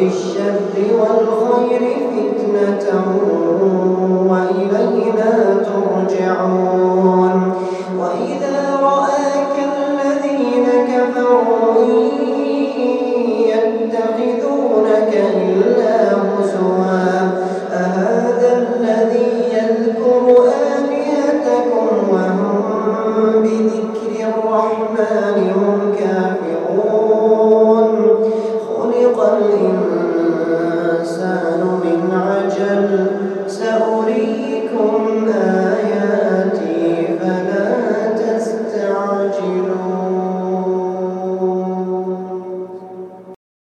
بالشر والخير فتنة وإلينا ترجعون. وإذا رآك الذين كفروا يتخذونك إلا هزوا. أهذا الذي يذكر آلهتكم وهم بذكر الرحمن هم كافرون.